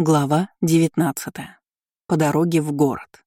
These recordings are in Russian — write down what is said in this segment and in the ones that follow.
Глава 19. По дороге в город.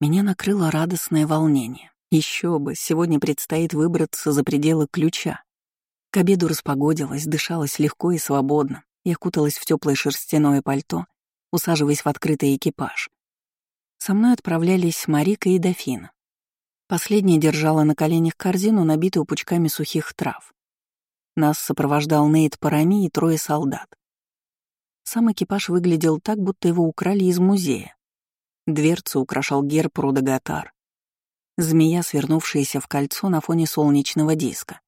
Меня накрыло радостное волнение. Еще бы, сегодня предстоит выбраться за пределы ключа. К обеду распогодилось, дышалось легко и свободно. Я куталась в теплое шерстяное пальто, усаживаясь в открытый экипаж. Со мной отправлялись Марика и Дофина. Последняя держала на коленях корзину, набитую пучками сухих трав. Нас сопровождал Нейт Парами и трое солдат. Сам экипаж выглядел так, будто его украли из музея. Дверцу украшал герб Рудогатар. Змея, свернувшаяся в кольцо на фоне солнечного диска.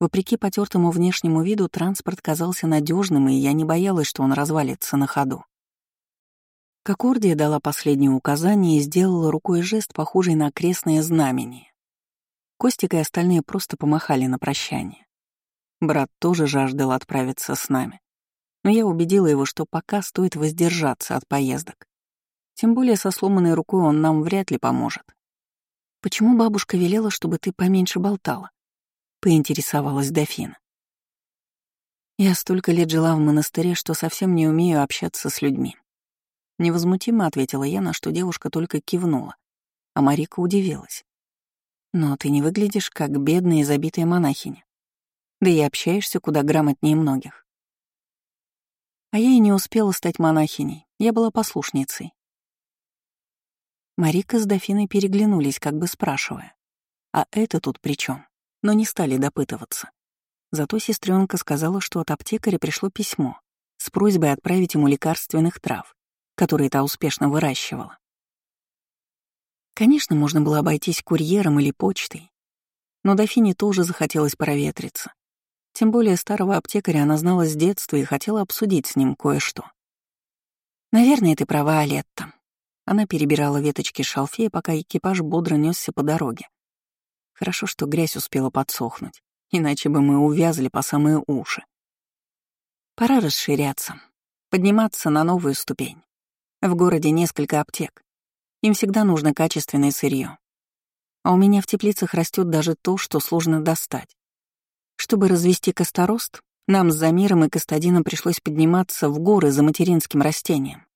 Вопреки потертому внешнему виду, транспорт казался надежным, и я не боялась, что он развалится на ходу. Кокордия дала последнее указание и сделала рукой жест, похожий на крестное знамение. Костик и остальные просто помахали на прощание. Брат тоже жаждал отправиться с нами но я убедила его, что пока стоит воздержаться от поездок. Тем более со сломанной рукой он нам вряд ли поможет. «Почему бабушка велела, чтобы ты поменьше болтала?» — поинтересовалась дофина. «Я столько лет жила в монастыре, что совсем не умею общаться с людьми». Невозмутимо ответила я, на что девушка только кивнула, а Марика удивилась. «Но ты не выглядишь как бедная и забитая монахиня. Да и общаешься куда грамотнее многих. А я и не успела стать монахиней, я была послушницей. Марика с дофиной переглянулись, как бы спрашивая, а это тут при чем? но не стали допытываться. Зато сестренка сказала, что от аптекаря пришло письмо с просьбой отправить ему лекарственных трав, которые та успешно выращивала. Конечно, можно было обойтись курьером или почтой, но дофине тоже захотелось проветриться, тем более старого аптекаря она знала с детства и хотела обсудить с ним кое-что. «Наверное, ты права, Алетта». Она перебирала веточки шалфея, пока экипаж бодро несся по дороге. Хорошо, что грязь успела подсохнуть, иначе бы мы увязли по самые уши. Пора расширяться, подниматься на новую ступень. В городе несколько аптек. Им всегда нужно качественное сырье. А у меня в теплицах растет даже то, что сложно достать. Чтобы развести косторост, нам с Замиром и Кастадином пришлось подниматься в горы за материнским растением.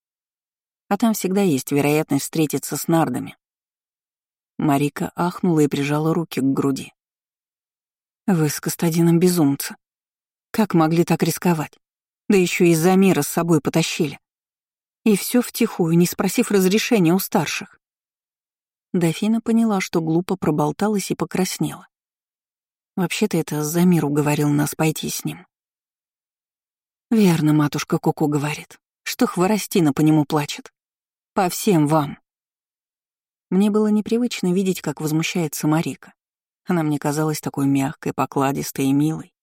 А там всегда есть вероятность встретиться с нардами. Марика ахнула и прижала руки к груди. «Вы с Кастадином безумцы. Как могли так рисковать? Да еще и Замира с собой потащили. И все втихую, не спросив разрешения у старших». Дофина поняла, что глупо проболталась и покраснела. Вообще-то это Замир уговорил нас пойти с ним. Верно, матушка Куку говорит, что Хворостина по нему плачет. По всем вам. Мне было непривычно видеть, как возмущается Марика. Она мне казалась такой мягкой, покладистой и милой.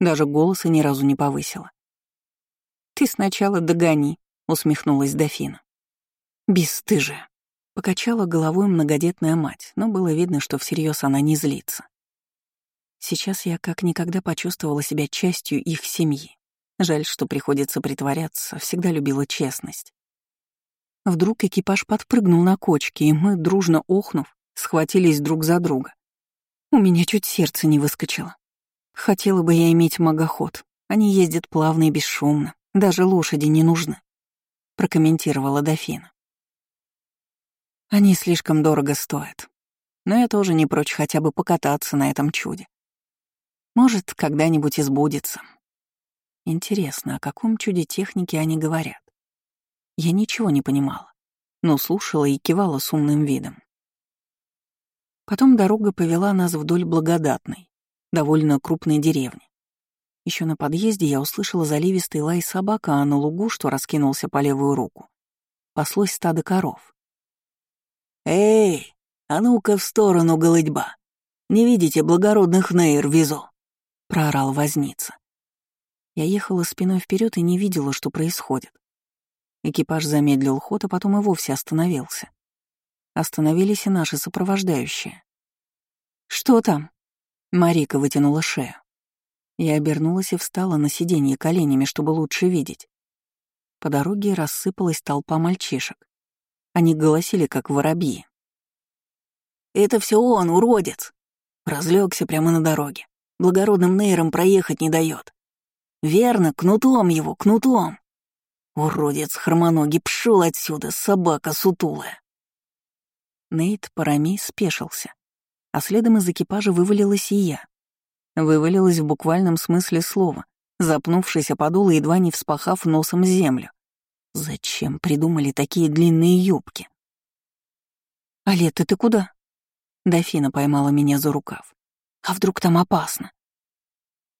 Даже голоса ни разу не повысила. «Ты сначала догони», — усмехнулась дофина. «Бесстыжая», — покачала головой многодетная мать, но было видно, что всерьез она не злится. Сейчас я как никогда почувствовала себя частью их семьи. Жаль, что приходится притворяться, всегда любила честность. Вдруг экипаж подпрыгнул на кочке, и мы, дружно охнув, схватились друг за друга. У меня чуть сердце не выскочило. Хотела бы я иметь магоход. Они ездят плавно и бесшумно, даже лошади не нужны, прокомментировала дофина. Они слишком дорого стоят. Но я тоже не прочь хотя бы покататься на этом чуде. Может, когда-нибудь избудется. Интересно, о каком чуде техники они говорят? Я ничего не понимала, но слушала и кивала с умным видом. Потом дорога повела нас вдоль благодатной, довольно крупной деревни. Еще на подъезде я услышала заливистый лай собака, а на лугу, что раскинулся по левую руку, паслось стадо коров. «Эй, а ну-ка в сторону, голыдьба! Не видите, благородных нейр везу!» Проорал возница. Я ехала спиной вперед и не видела, что происходит. Экипаж замедлил ход, а потом и вовсе остановился. Остановились и наши сопровождающие. «Что там?» Марика вытянула шею. Я обернулась и встала на сиденье коленями, чтобы лучше видеть. По дороге рассыпалась толпа мальчишек. Они голосили, как воробьи. «Это все он, уродец!» Разлегся прямо на дороге благородным нейром проехать не дает. Верно, кнутом его, кнутом. Уродец хромоногий пшел отсюда, собака сутулая. Нейт Парами спешился, а следом из экипажа вывалилась и я. Вывалилась в буквальном смысле слова, запнувшись о подол и едва не вспахав носом землю. Зачем придумали такие длинные юбки? «Алета, ты куда?» Дофина поймала меня за рукав. «А вдруг там опасно?»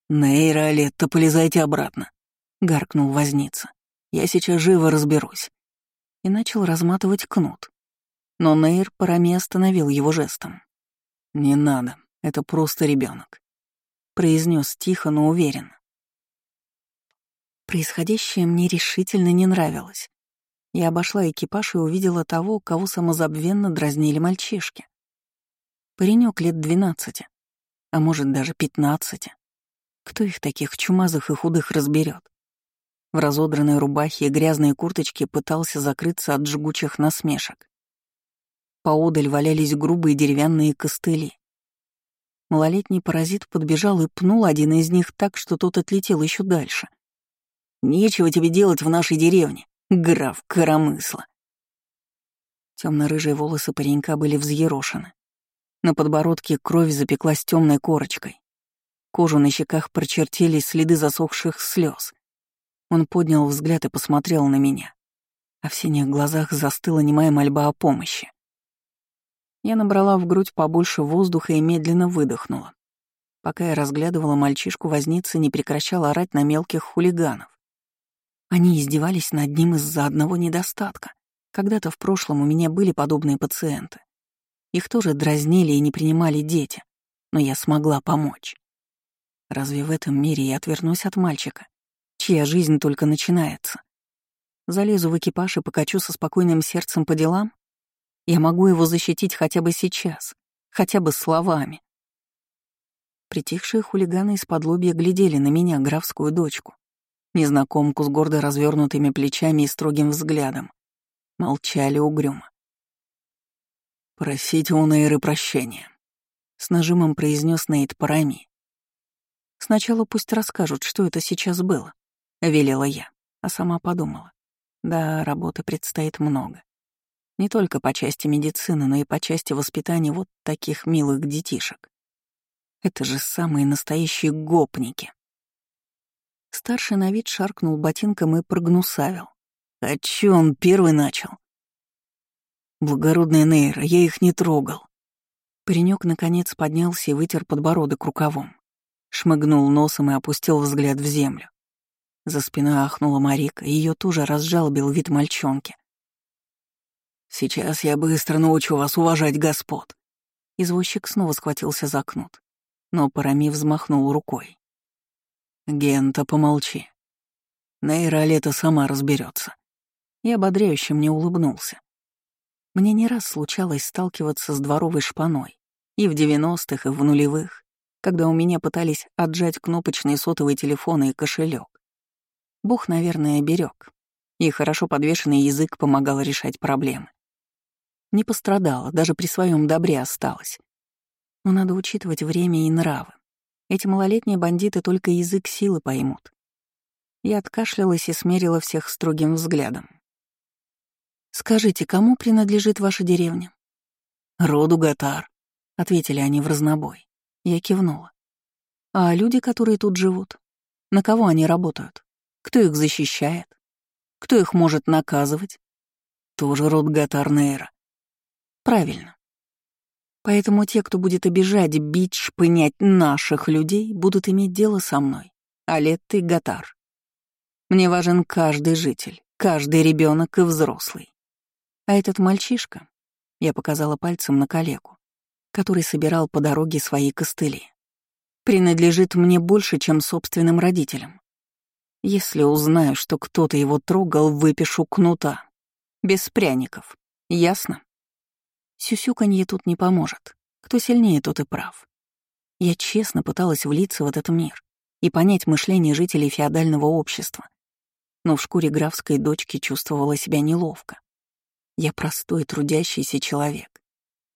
«Нейра, Алетта, полезайте обратно», — гаркнул возница. «Я сейчас живо разберусь». И начал разматывать кнут. Но Нейр Парами остановил его жестом. «Не надо, это просто ребенок, произнес тихо, но уверенно. Происходящее мне решительно не нравилось. Я обошла экипаж и увидела того, кого самозабвенно дразнили мальчишки. Паренек лет двенадцати, а может даже пятнадцати. Кто их таких чумазых и худых разберет? В разодранной рубахе и грязной курточке пытался закрыться от жгучих насмешек. Поодаль валялись грубые деревянные костыли. Малолетний паразит подбежал и пнул один из них так, что тот отлетел еще дальше. «Нечего тебе делать в нашей деревне граф коромысла. Темно-рыжие волосы паренька были взъерошены. На подбородке кровь запеклась темной корочкой. Кожу на щеках прочертились следы засохших слез. Он поднял взгляд и посмотрел на меня, а в синих глазах застыла немая мольба о помощи. Я набрала в грудь побольше воздуха и медленно выдохнула. Пока я разглядывала мальчишку, возница не прекращал орать на мелких хулиганов. Они издевались над ним из-за одного недостатка. Когда-то в прошлом у меня были подобные пациенты. Их тоже дразнили и не принимали дети, но я смогла помочь. Разве в этом мире я отвернусь от мальчика, чья жизнь только начинается? Залезу в экипаж и покачу со спокойным сердцем по делам? Я могу его защитить хотя бы сейчас, хотя бы словами. Притихшие хулиганы из-под глядели на меня, графскую дочку, незнакомку с гордо развернутыми плечами и строгим взглядом. Молчали угрюмо. «Просите у Нейры прощения», — с нажимом произнес Нейт Парами. «Сначала пусть расскажут, что это сейчас было», — велела я, а сама подумала. Да, работы предстоит много. Не только по части медицины, но и по части воспитания вот таких милых детишек. Это же самые настоящие гопники. Старший на вид шаркнул ботинком и прогнусавил. «А чё он первый начал?» «Благородная Нейра, я их не трогал». Паренек наконец поднялся и вытер подбородок рукавом. Шмыгнул носом и опустил взгляд в землю. За спиной ахнула Марика, ее тоже разжалобил вид мальчонки. «Сейчас я быстро научу вас уважать господ». Извозчик снова схватился за кнут, но Парами взмахнул рукой. «Гента, помолчи. Нейра Лето сама разберется. И ободряюще мне улыбнулся. Мне не раз случалось сталкиваться с дворовой шпаной. И в девяностых, и в нулевых, когда у меня пытались отжать кнопочные сотовые телефоны и кошелек. Бог, наверное, берег, и хорошо подвешенный язык помогал решать проблемы. Не пострадала, даже при своем добре осталась. Но надо учитывать время и нравы. Эти малолетние бандиты только язык силы поймут. Я откашлялась и смерила всех строгим взглядом. «Скажите, кому принадлежит ваша деревня?» «Роду Гатар», — ответили они в разнобой. Я кивнула. «А люди, которые тут живут? На кого они работают? Кто их защищает? Кто их может наказывать?» «Тоже род Гатар Нейра». «Правильно. Поэтому те, кто будет обижать, бить, шпынять наших людей, будут иметь дело со мной. Алет и Гатар. Мне важен каждый житель, каждый ребенок и взрослый. А этот мальчишка, я показала пальцем на калеку, который собирал по дороге свои костыли, принадлежит мне больше, чем собственным родителям. Если узнаю, что кто-то его трогал, выпишу кнута. Без пряников. Ясно? Сюсюканье тут не поможет. Кто сильнее, тот и прав. Я честно пыталась влиться в этот мир и понять мышление жителей феодального общества. Но в шкуре графской дочки чувствовала себя неловко. Я простой, трудящийся человек.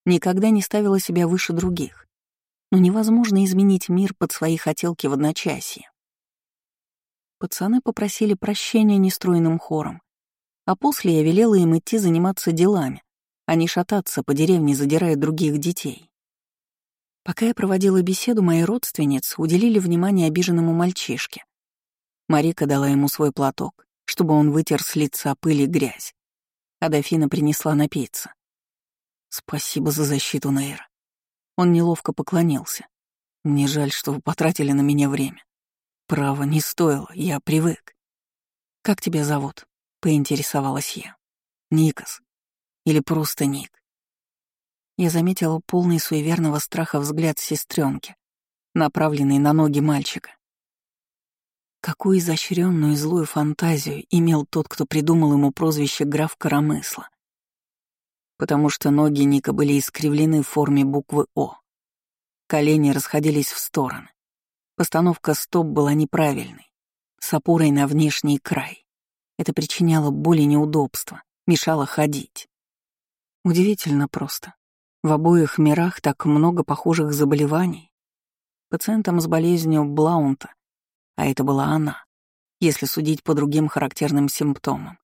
Никогда не ставила себя выше других. Но невозможно изменить мир под свои хотелки в одночасье. Пацаны попросили прощения нестроенным хором, а после я велела им идти заниматься делами, а не шататься по деревне, задирая других детей. Пока я проводила беседу, мои родственницы уделили внимание обиженному мальчишке. Марика дала ему свой платок, чтобы он вытер с лица пыль и грязь, а дофина принесла напиться. «Спасибо за защиту, Нейра». Он неловко поклонился. «Мне жаль, что вы потратили на меня время. Право, не стоило, я привык». «Как тебя зовут?» — поинтересовалась я. «Никас. Или просто Ник». Я заметила полный суеверного страха взгляд сестренки, направленный на ноги мальчика. Какую изощренную и злую фантазию имел тот, кто придумал ему прозвище граф Коромысла. Потому что ноги Ника были искривлены в форме буквы «О». Колени расходились в стороны. Постановка «стоп» была неправильной, с опорой на внешний край. Это причиняло боль и неудобства, мешало ходить. Удивительно просто. В обоих мирах так много похожих заболеваний. Пациентам с болезнью Блаунта, а это была она, если судить по другим характерным симптомам.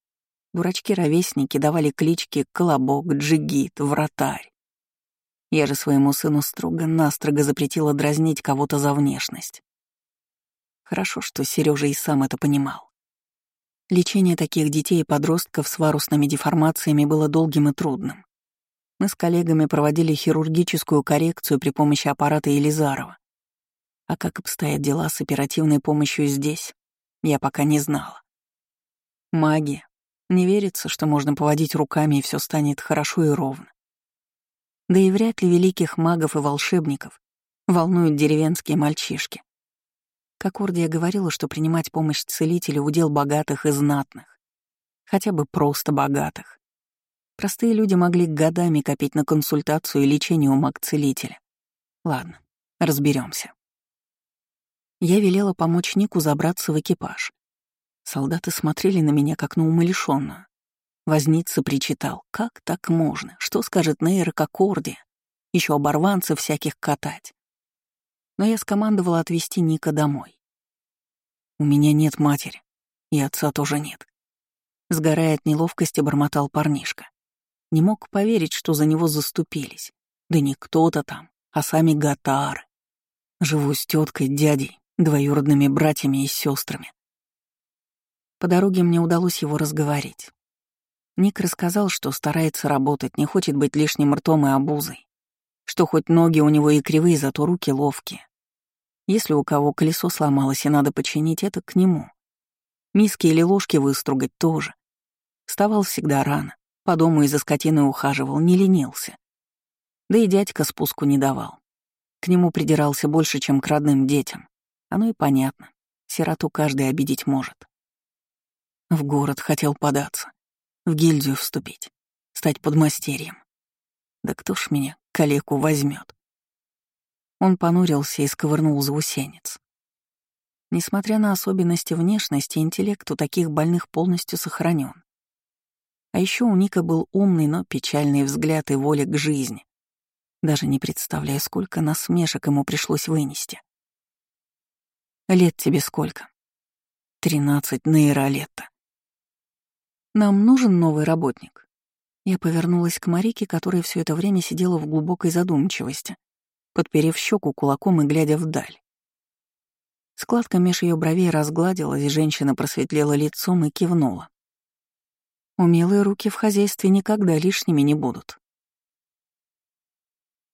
Дурачки-ровесники давали клички Колобок, Джигит, Вратарь. Я же своему сыну строго-настрого запретила дразнить кого-то за внешность. Хорошо, что Сережа и сам это понимал. Лечение таких детей и подростков с варусными деформациями было долгим и трудным. Мы с коллегами проводили хирургическую коррекцию при помощи аппарата Елизарова. А как обстоят дела с оперативной помощью здесь, я пока не знала. Магия. Не верится, что можно поводить руками и все станет хорошо и ровно. Да и вряд ли великих магов и волшебников волнуют деревенские мальчишки. Как Ордия говорила, что принимать помощь целителя — удел богатых и знатных. Хотя бы просто богатых. Простые люди могли годами копить на консультацию и лечение у маг-целителя. Ладно, разберемся. Я велела помочь Нику забраться в экипаж. Солдаты смотрели на меня, как на умалишённую. Возница причитал, как так можно, что скажет Нейра как Ордия, еще оборванцев всяких катать но я скомандовала отвезти Ника домой. «У меня нет матери, и отца тоже нет». Сгорая от неловкости, бормотал парнишка. Не мог поверить, что за него заступились. Да не кто-то там, а сами гатары. Живу с теткой, дядей, двоюродными братьями и сестрами. По дороге мне удалось его разговорить. Ник рассказал, что старается работать, не хочет быть лишним ртом и обузой что хоть ноги у него и кривые, зато руки ловкие. Если у кого колесо сломалось и надо починить, это к нему. Миски или ложки выстругать тоже. Вставал всегда рано, по дому и за скотиной ухаживал, не ленился. Да и дядька спуску не давал. К нему придирался больше, чем к родным детям. Оно и понятно. Сироту каждый обидеть может. В город хотел податься, в гильдию вступить, стать подмастерьем. Да кто ж меня, калеку, возьмет? Он понурился и сковырнул заусенец. Несмотря на особенности внешности, интеллект у таких больных полностью сохранен. А еще у Ника был умный, но печальный взгляд и воля к жизни. Даже не представляю, сколько насмешек ему пришлось вынести. Лет тебе сколько? Тринадцать нейролетта. Нам нужен новый работник. Я повернулась к Марике, которая все это время сидела в глубокой задумчивости, подперев щеку кулаком и глядя вдаль. Складка меж ее бровей разгладилась, женщина просветлела лицом и кивнула. Умелые руки в хозяйстве никогда лишними не будут.